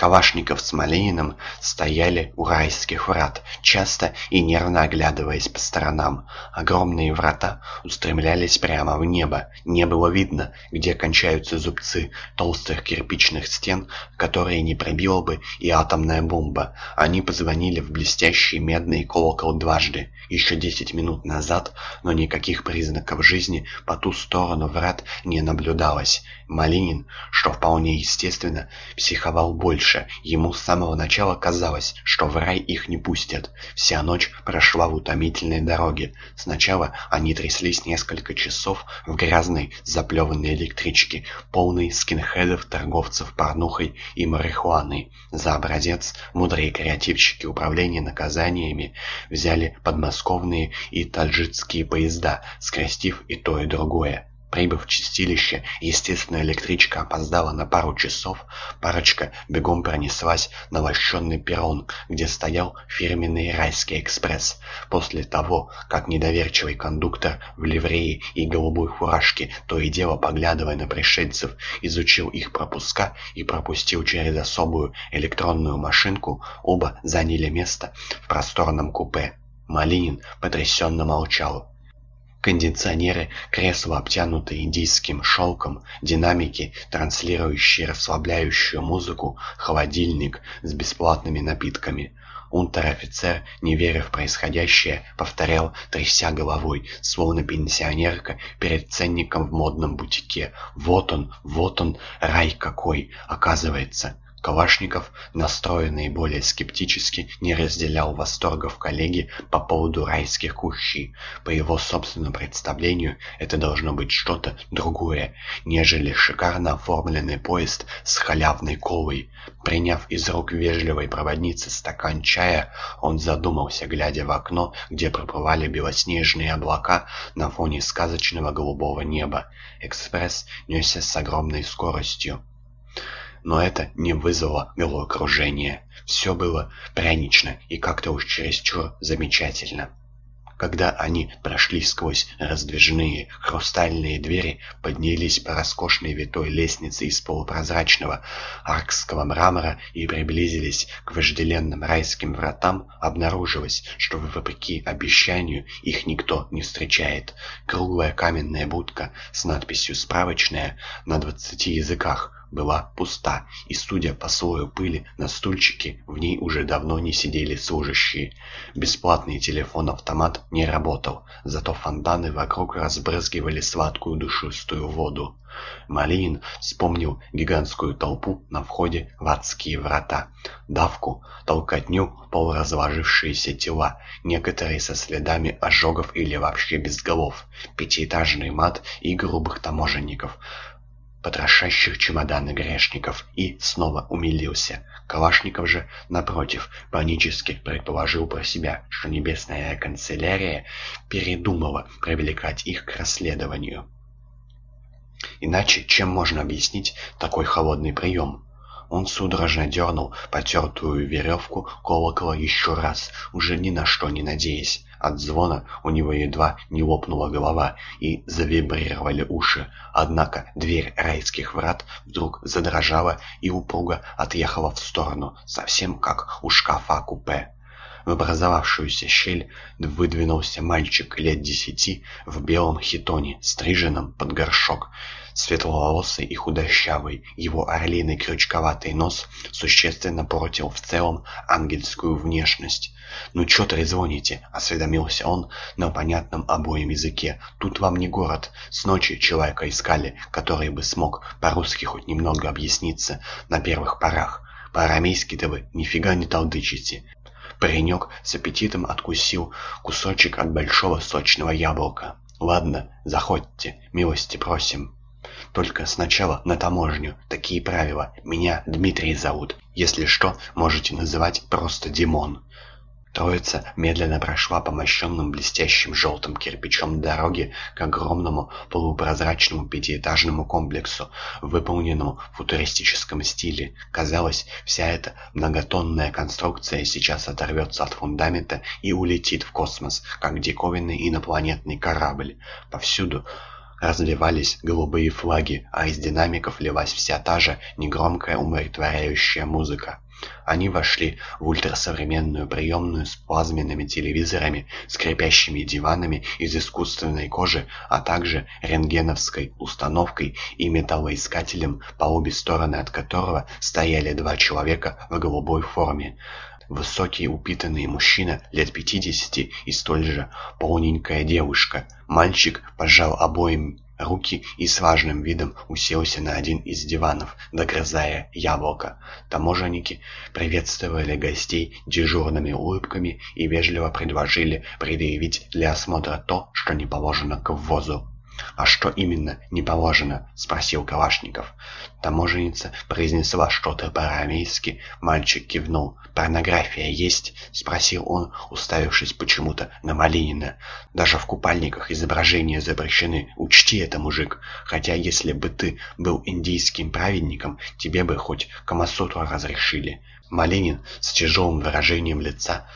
Кавашников с Малининым стояли у райских врат, часто и нервно оглядываясь по сторонам. Огромные врата устремлялись прямо в небо. Не было видно, где кончаются зубцы толстых кирпичных стен, которые не пробила бы и атомная бомба. Они позвонили в блестящий медный колокол дважды. Еще десять минут назад, но никаких признаков жизни по ту сторону врат не наблюдалось. Малинин, что вполне естественно, психовал больше. Ему с самого начала казалось, что в рай их не пустят. Вся ночь прошла в утомительной дороге. Сначала они тряслись несколько часов в грязной заплеванной электричке, полной скинхедов, торговцев порнухой и марихуаной. За образец мудрые креативщики управления наказаниями взяли подмосковные и таджикские поезда, скрестив и то и другое. Прибыв в чистилище, естественно, электричка опоздала на пару часов. Парочка бегом пронеслась на лощенный перрон, где стоял фирменный райский экспресс. После того, как недоверчивый кондуктор в ливрее и голубой фуражке, то и дело поглядывая на пришельцев, изучил их пропуска и пропустил через особую электронную машинку, оба заняли место в просторном купе. Малинин потрясенно молчал. Кондиционеры, кресла, обтянутые индийским шелком, динамики, транслирующие расслабляющую музыку, холодильник с бесплатными напитками. Унтер-офицер, не веря в происходящее, повторял, тряся головой, словно пенсионерка перед ценником в модном бутике. «Вот он, вот он, рай какой, оказывается!» Калашников, настроенный более скептически, не разделял восторгов коллеги по поводу райских кущей. По его собственному представлению, это должно быть что-то другое, нежели шикарно оформленный поезд с халявной колой. Приняв из рук вежливой проводницы стакан чая, он задумался, глядя в окно, где проплывали белоснежные облака на фоне сказочного голубого неба. Экспресс несся с огромной скоростью. Но это не вызвало головокружения. Все было прянично и как-то уж чересчур замечательно. Когда они прошли сквозь раздвижные хрустальные двери, поднялись по роскошной витой лестнице из полупрозрачного аркского мрамора и приблизились к вожделенным райским вратам, обнаружилось, что вопреки обещанию их никто не встречает. Круглая каменная будка с надписью «Справочная» на двадцати языках была пуста, и, судя по слою пыли на стульчике, в ней уже давно не сидели служащие. Бесплатный телефон-автомат не работал, зато фонтаны вокруг разбрызгивали сладкую душистую воду. Малинин вспомнил гигантскую толпу на входе в адские врата. Давку, толкотню, полуразложившиеся тела, некоторые со следами ожогов или вообще без голов, пятиэтажный мат и грубых таможенников — потрошащих чемоданы грешников, и снова умилился. Калашников же, напротив, панически предположил про себя, что небесная канцелярия передумала привлекать их к расследованию. Иначе чем можно объяснить такой холодный прием? Он судорожно дернул потертую веревку колокола еще раз, уже ни на что не надеясь. От звона у него едва не лопнула голова и завибрировали уши. Однако дверь райских врат вдруг задрожала и упруго отъехала в сторону, совсем как у шкафа купе. В образовавшуюся щель выдвинулся мальчик лет десяти в белом хитоне, стриженном под горшок. Светловолосый и худощавый, его орлиный крючковатый нос существенно портил в целом ангельскую внешность. «Ну чё трезвоните?» — осведомился он на понятном обоим языке. «Тут вам не город. С ночи человека искали, который бы смог по-русски хоть немного объясниться на первых порах. По-арамейски-то вы нифига не толдычите». Паренек с аппетитом откусил кусочек от большого сочного яблока. «Ладно, заходьте, милости просим». Только сначала на таможню. Такие правила. Меня Дмитрий зовут. Если что, можете называть просто Димон. Троица медленно прошла по мощенным блестящим желтым кирпичом дороге к огромному полупрозрачному пятиэтажному комплексу, выполненному в футуристическом стиле. Казалось, вся эта многотонная конструкция сейчас оторвется от фундамента и улетит в космос, как диковинный инопланетный корабль. Повсюду развивались голубые флаги, а из динамиков лилась вся та же негромкая умиротворяющая музыка. Они вошли в ультрасовременную приемную с плазменными телевизорами, скрипящими диванами из искусственной кожи, а также рентгеновской установкой и металлоискателем, по обе стороны от которого стояли два человека в голубой форме. Высокий упитанный мужчина лет пятидесяти и столь же полненькая девушка. Мальчик пожал обоим руки и с важным видом уселся на один из диванов, догрызая яблоко. Таможенники приветствовали гостей дежурными улыбками и вежливо предложили предъявить для осмотра то, что не положено к ввозу. «А что именно не положено?» — спросил Калашников. Таможенница произнесла что-то по-арамейски. Мальчик кивнул. «Порнография есть?» — спросил он, уставившись почему-то на Малинина. «Даже в купальниках изображения запрещены. Учти это, мужик. Хотя если бы ты был индийским праведником, тебе бы хоть Камасутру разрешили». Малинин с тяжелым выражением лица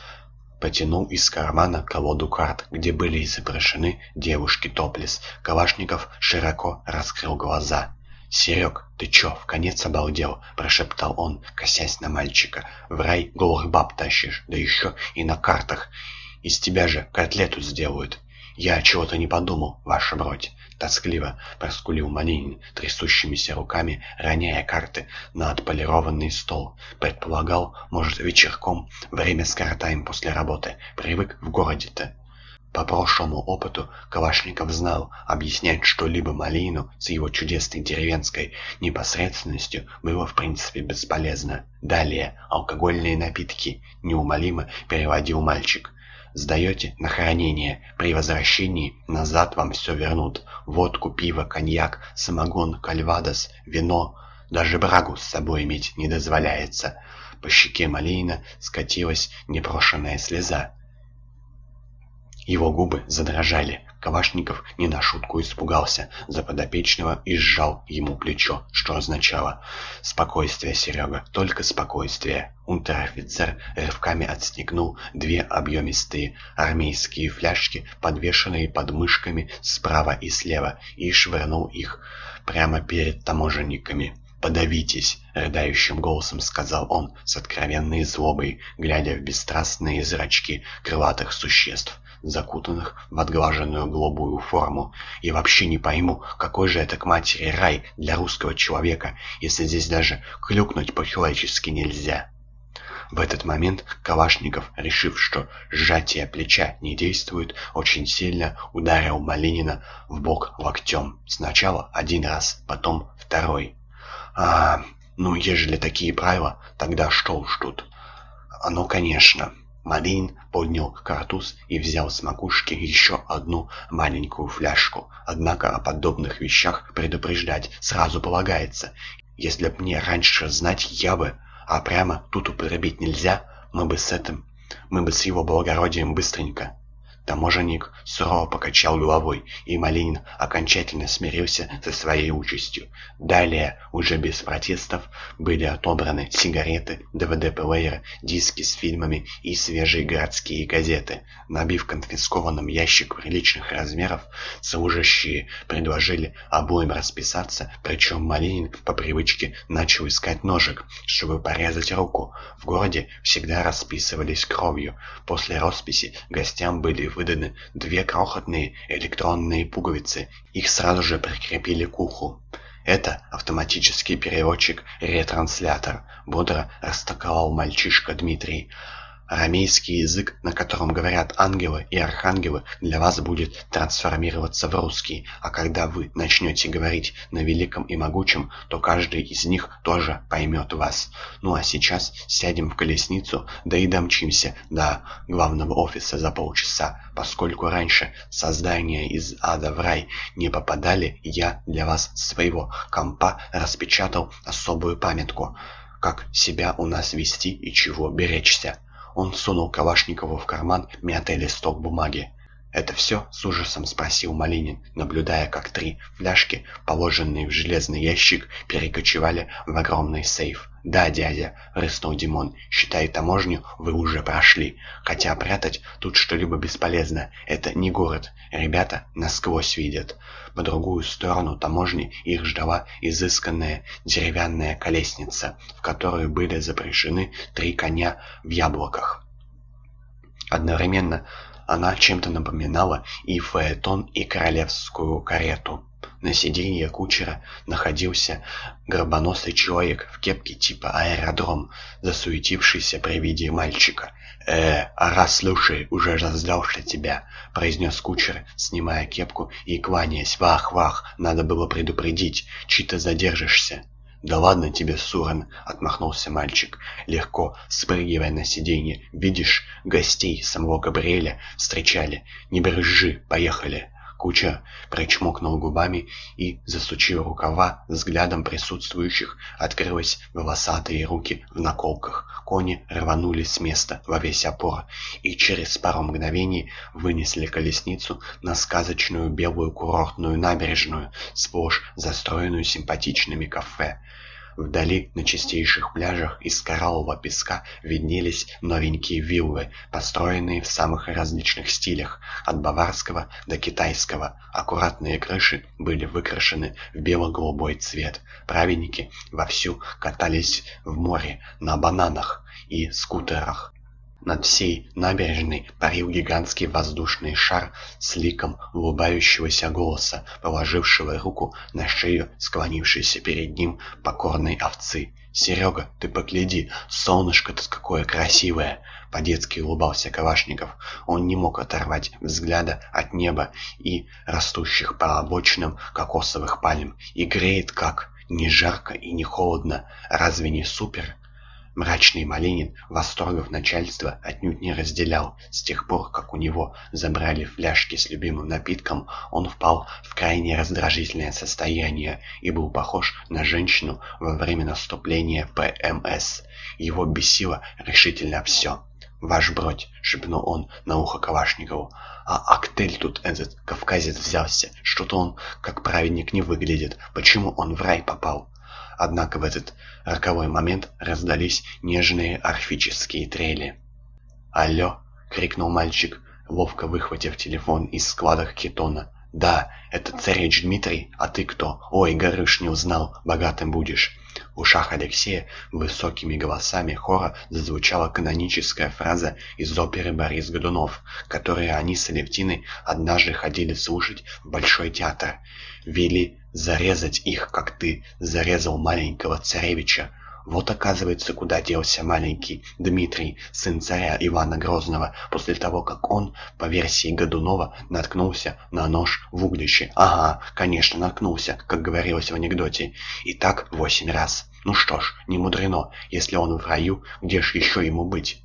потянул из кармана колоду карт, где были изображены девушки топлес. Калашников широко раскрыл глаза. «Серег, ты чё, в конец обалдел?» – прошептал он, косясь на мальчика. «В рай голых баб тащишь, да еще и на картах. Из тебя же котлету сделают». «Я чего-то не подумал, ваша бродь», — тоскливо проскулил Малинин, трясущимися руками, роняя карты на отполированный стол. Предполагал, может, вечерком, время скоротаем после работы. Привык в городе-то. По прошлому опыту Калашников знал, объяснять что-либо Малину с его чудесной деревенской непосредственностью было в принципе бесполезно. Далее, алкогольные напитки, неумолимо переводил мальчик. Сдаете на хранение. При возвращении назад вам все вернут. Водку, пиво, коньяк, самогон, кальвадос, вино. Даже брагу с собой иметь не дозволяется. По щеке Малейна скатилась непрошенная слеза. Его губы задрожали. Кавашников не на шутку испугался за подопечного и сжал ему плечо, что означало «Спокойствие, Серега, только спокойствие». Унтер-офицер рывками отстегнул две объемистые армейские фляжки, подвешенные под мышками справа и слева, и швырнул их прямо перед таможенниками. «Подавитесь!» — рыдающим голосом сказал он с откровенной злобой, глядя в бесстрастные зрачки крылатых существ закутанных в отглаженную голубую форму. И вообще не пойму, какой же это к матери рай для русского человека, если здесь даже клюкнуть по-человечески нельзя. В этот момент Калашников, решив, что сжатие плеча не действует, очень сильно ударил Малинина в бок локтем. Сначала один раз, потом второй. А, ну, ежели такие правила, тогда что уж тут? Ну, конечно. Малин поднял картуз и взял с макушки еще одну маленькую фляжку. Однако о подобных вещах предупреждать сразу полагается. Если б мне раньше знать, я бы... А прямо тут употребить нельзя, мы бы с этим... Мы бы с его благородием быстренько... Таможенник сурово покачал головой, и Малинин окончательно смирился со своей участью. Далее, уже без протестов, были отобраны сигареты, ДВД-плееры, диски с фильмами и свежие городские газеты. Набив конфискованным ящик приличных размеров, служащие предложили обоим расписаться, причем Малинин по привычке начал искать ножик, чтобы порезать руку. В городе всегда расписывались кровью. После росписи гостям были выданы две крохотные электронные пуговицы. Их сразу же прикрепили к уху. Это автоматический переводчик-ретранслятор, бодро растолковал мальчишка Дмитрий. Арамейский язык, на котором говорят ангелы и архангелы, для вас будет трансформироваться в русский, а когда вы начнете говорить на великом и могучем, то каждый из них тоже поймет вас. Ну а сейчас сядем в колесницу, да и домчимся до главного офиса за полчаса. Поскольку раньше создания из ада в рай не попадали, я для вас своего компа распечатал особую памятку, как себя у нас вести и чего беречься. Он сунул Калашникову в карман мятый листок бумаги. «Это все?» — с ужасом спросил Малинин, наблюдая, как три фляжки, положенные в железный ящик, перекочевали в огромный сейф. «Да, дядя», — рыснул Димон, — «считай таможню, вы уже прошли. Хотя прятать тут что-либо бесполезно. Это не город. Ребята насквозь видят». По другую сторону таможни их ждала изысканная деревянная колесница, в которую были запряжены три коня в яблоках. Одновременно она чем-то напоминала и фаэтон, и королевскую карету. На сиденье кучера находился горбоносый человек в кепке типа аэродром, засуетившийся при виде мальчика. «Э, ара, слушай, уже раздался тебя», — произнес кучер, снимая кепку и кланяясь. «Вах, вах, надо было предупредить, чьи-то задержишься». «Да ладно тебе, Сурен!» — отмахнулся мальчик, легко спрыгивая на сиденье. «Видишь, гостей самого Габриэля встречали. Не брызжи, поехали!» Куча причмокнул губами и, засучив рукава, взглядом присутствующих открылись волосатые руки в наколках. Кони рванули с места во весь опор и через пару мгновений вынесли колесницу на сказочную белую курортную набережную, сплошь застроенную симпатичными кафе. Вдали на чистейших пляжах из кораллового песка виднелись новенькие виллы, построенные в самых различных стилях, от баварского до китайского. Аккуратные крыши были выкрашены в бело-голубой цвет. Праведники вовсю катались в море на бананах и скутерах. Над всей набережной парил гигантский воздушный шар с ликом улыбающегося голоса, положившего руку на шею склонившейся перед ним покорной овцы. «Серега, ты погляди, солнышко-то какое красивое!» По-детски улыбался Калашников. Он не мог оторвать взгляда от неба и растущих по обочинам кокосовых пальм. И греет как! Не жарко и не холодно. Разве не супер? Мрачный Малинин восторгов начальства отнюдь не разделял. С тех пор, как у него забрали фляжки с любимым напитком, он впал в крайне раздражительное состояние и был похож на женщину во время наступления ПМС. Его бесило решительно все. «Ваш бродь!» — шепнул он на ухо Калашникову. «А актель тут этот кавказец взялся. Что-то он как праведник не выглядит. Почему он в рай попал?» Однако в этот роковой момент раздались нежные орфические трели. «Алло!» — крикнул мальчик, ловко выхватив телефон из складок кетона. «Да, это царевич Дмитрий, а ты кто? Ой, Горыш не узнал, богатым будешь». В ушах Алексея высокими голосами хора зазвучала каноническая фраза из оперы «Борис Годунов», которую они с Алевтиной однажды ходили слушать в Большой театр. «Вели зарезать их, как ты зарезал маленького царевича». Вот оказывается, куда делся маленький Дмитрий, сын царя Ивана Грозного, после того, как он, по версии Годунова, наткнулся на нож в углище. Ага, конечно, наткнулся, как говорилось в анекдоте. И так восемь раз. Ну что ж, не мудрено, если он в раю, где ж еще ему быть?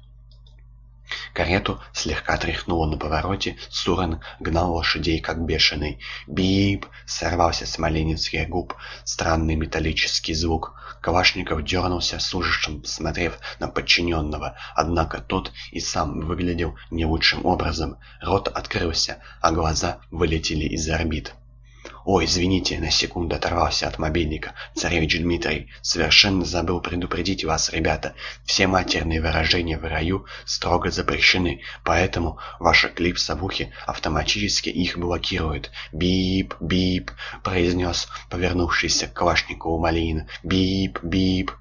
Карету слегка тряхнуло на повороте, Сурен гнал лошадей как бешеный. «Бип!» — сорвался с маленицких губ странный металлический звук. Калашников дернулся, с ужасом смотрев на подчиненного, однако тот и сам выглядел не лучшим образом. Рот открылся, а глаза вылетели из орбит. «Ой, извините, на секунду оторвался от мобильника. Царевич Дмитрий, совершенно забыл предупредить вас, ребята. Все матерные выражения в раю строго запрещены, поэтому ваша клипса в ухе автоматически их блокирует. Бип, бип», — произнес повернувшийся к Калашникову Малин. «Бип, бип».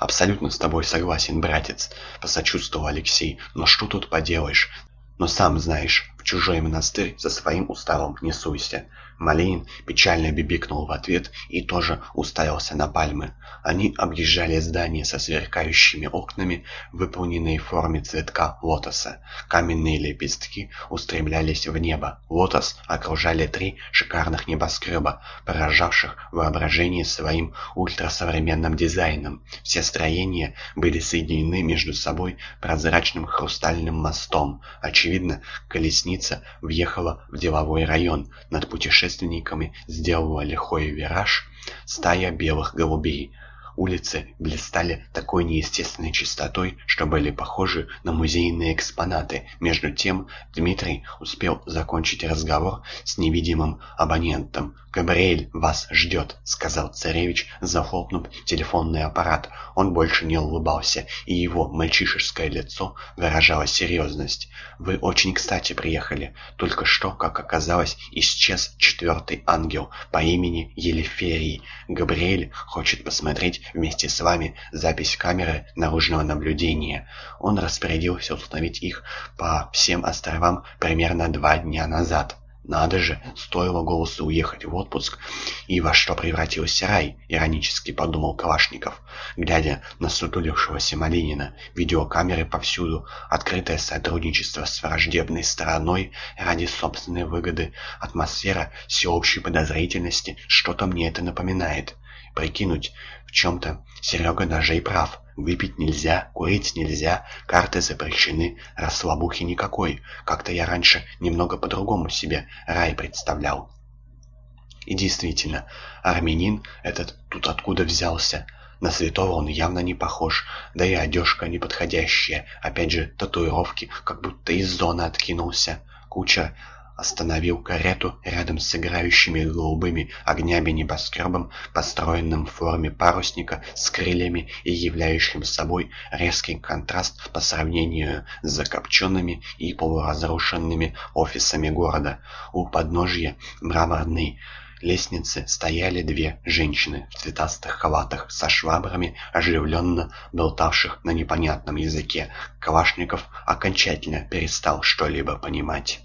«Абсолютно с тобой согласен, братец», — посочувствовал Алексей. «Но что тут поделаешь? Но сам знаешь, чужой монастырь за своим уставом не суйся. Малин печально бибикнул в ответ и тоже уставился на пальмы. Они объезжали здания со сверкающими окнами, выполненные в форме цветка лотоса. Каменные лепестки устремлялись в небо. Лотос окружали три шикарных небоскреба, поражавших воображение своим ультрасовременным дизайном. Все строения были соединены между собой прозрачным хрустальным мостом. Очевидно, колесница въехала в деловой район. Над путешественниками сделала лихой вираж стая белых голубей. Улицы блистали такой неестественной чистотой, что были похожи на музейные экспонаты. Между тем Дмитрий успел закончить разговор с невидимым абонентом. «Габриэль вас ждет», — сказал царевич, захлопнув телефонный аппарат. Он больше не улыбался, и его мальчишеское лицо выражало серьезность. «Вы очень кстати приехали. Только что, как оказалось, исчез четвертый ангел по имени Елеферий. Габриэль хочет посмотреть вместе с вами запись камеры наружного наблюдения. Он распорядился установить их по всем островам примерно два дня назад. «Надо же, стоило голосу уехать в отпуск, и во что превратился рай», — иронически подумал Калашников, глядя на сутулившегося Малинина. Видеокамеры повсюду, открытое сотрудничество с враждебной стороной ради собственной выгоды, атмосфера всеобщей подозрительности, что-то мне это напоминает. Прикинуть, в чем-то Серега даже и прав. Выпить нельзя, курить нельзя, карты запрещены, расслабухи никакой. Как-то я раньше немного по-другому себе рай представлял. И действительно, армянин этот тут откуда взялся? На святого он явно не похож, да и одежка неподходящая. Опять же, татуировки, как будто из зоны откинулся. Кучер остановил карету рядом с играющими голубыми огнями небоскребом, построенным в форме парусника с крыльями и являющим собой резкий контраст по сравнению с закопченными и полуразрушенными офисами города. У подножья мраморной лестницы стояли две женщины в цветастых халатах со швабрами, оживленно болтавших на непонятном языке. Калашников окончательно перестал что-либо понимать.